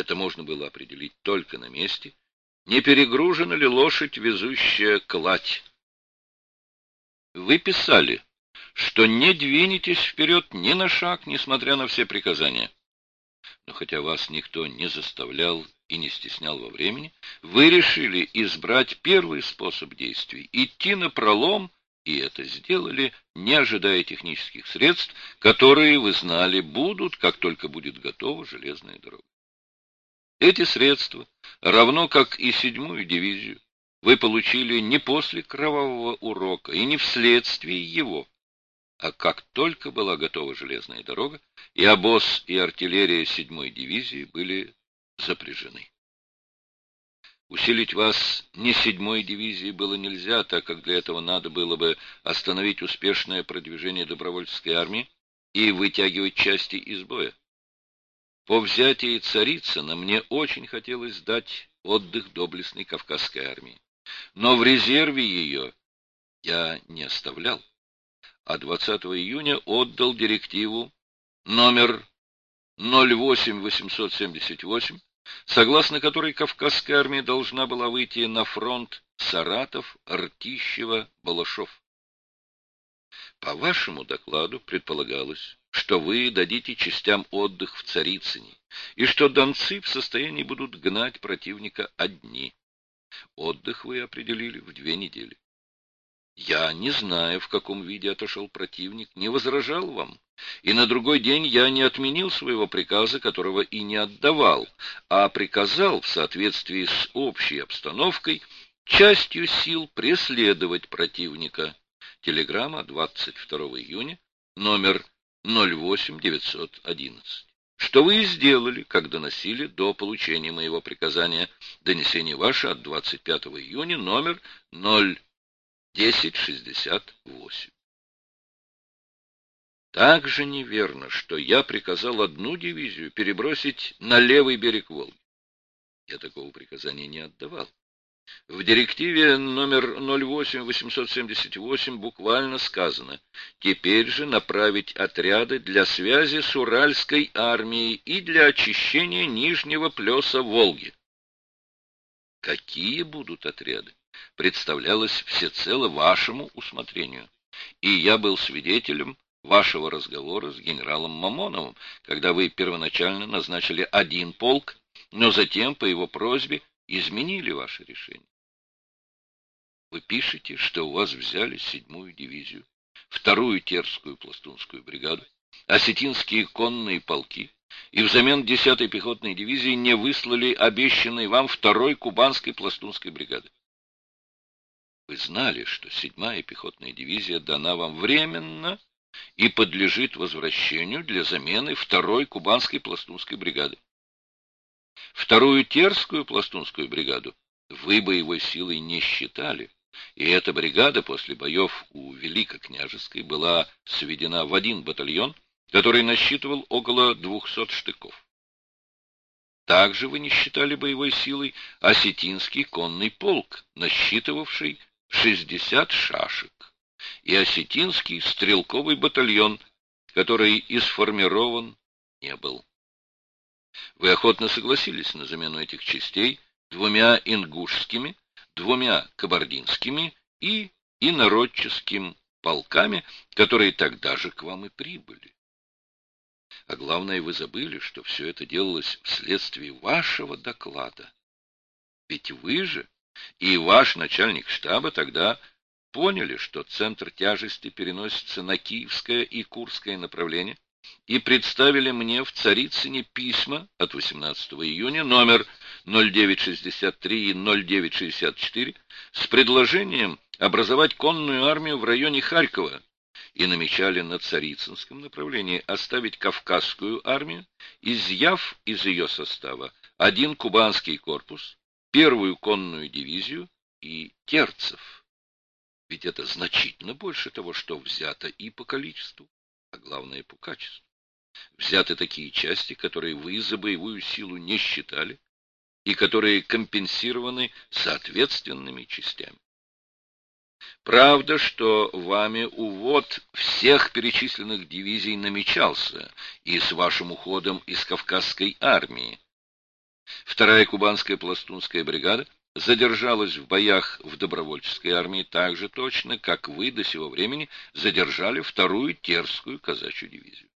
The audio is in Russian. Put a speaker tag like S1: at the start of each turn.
S1: Это можно было определить только на месте, не перегружена ли лошадь, везущая кладь. Вы писали, что не двинетесь вперед ни на шаг, несмотря на все приказания. Но хотя вас никто не заставлял и не стеснял во времени, вы решили избрать первый способ действий — идти на пролом, и это сделали, не ожидая технических средств, которые, вы знали, будут, как только будет готова железная дорога. Эти средства, равно как и седьмую дивизию, вы получили не после кровавого урока и не вследствие его, а как только была готова железная дорога, и обоз и артиллерия седьмой дивизии были запряжены. Усилить вас не седьмой дивизии было нельзя, так как для этого надо было бы остановить успешное продвижение добровольческой армии и вытягивать части из боя. По взятии Царицына мне очень хотелось дать отдых доблестной Кавказской армии, но в резерве ее я не оставлял, а 20 июня отдал директиву номер 08878, согласно которой Кавказская армия должна была выйти на фронт Саратов, Ртищево, Балашов. По вашему докладу предполагалось, что вы дадите частям отдых в Царицыне, и что донцы в состоянии будут гнать противника одни. Отдых вы определили в две недели. Я, не зная, в каком виде отошел противник, не возражал вам, и на другой день я не отменил своего приказа, которого и не отдавал, а приказал в соответствии с общей обстановкой частью сил преследовать противника. Телеграмма 22 июня, номер 08911. Что вы и сделали, как доносили до получения моего приказания. Донесение ваше от 25 июня, номер 0 1068. Также неверно, что я приказал одну дивизию перебросить на левый берег Волги. Я такого приказания не отдавал. В директиве номер 08878 буквально сказано «Теперь же направить отряды для связи с Уральской армией и для очищения нижнего плеса Волги». Какие будут отряды? представлялось всецело вашему усмотрению, и я был свидетелем вашего разговора с генералом Мамоновым, когда вы первоначально назначили один полк, но затем, по его просьбе, изменили ваше решение. Вы пишете, что у вас взяли седьмую дивизию, вторую Терскую пластунскую бригаду, осетинские конные полки, и взамен десятой пехотной дивизии не выслали обещанной вам второй кубанской пластунской бригады. Вы знали, что седьмая пехотная дивизия дана вам временно и подлежит возвращению для замены второй кубанской пластунской бригады. Вторую Терскую пластунскую бригаду вы боевой силой не считали, и эта бригада после боев у Великокняжеской была сведена в один батальон, который насчитывал около двухсот штыков. Также вы не считали боевой силой осетинский конный полк, насчитывавший 60 шашек, и осетинский стрелковый батальон, который и сформирован не был. Вы охотно согласились на замену этих частей двумя ингушскими, двумя кабардинскими и инородческим полками, которые тогда же к вам и прибыли. А главное, вы забыли, что все это делалось вследствие вашего доклада. Ведь вы же и ваш начальник штаба тогда поняли, что центр тяжести переносится на Киевское и Курское направление, и представили мне в Царицыне письма от 18 июня номер 0963 и 0964 с предложением образовать конную армию в районе Харькова и намечали на Царицынском направлении оставить Кавказскую армию, изъяв из ее состава один кубанский корпус, первую конную дивизию и терцев. Ведь это значительно больше того, что взято и по количеству, а главное по качеству. Взяты такие части, которые вы за боевую силу не считали, и которые компенсированы соответственными частями. Правда, что вами увод всех перечисленных дивизий намечался и с вашим уходом из Кавказской армии, Вторая кубанская пластунская бригада задержалась в боях в добровольческой армии так же точно, как вы до сего времени задержали вторую Терскую казачью дивизию.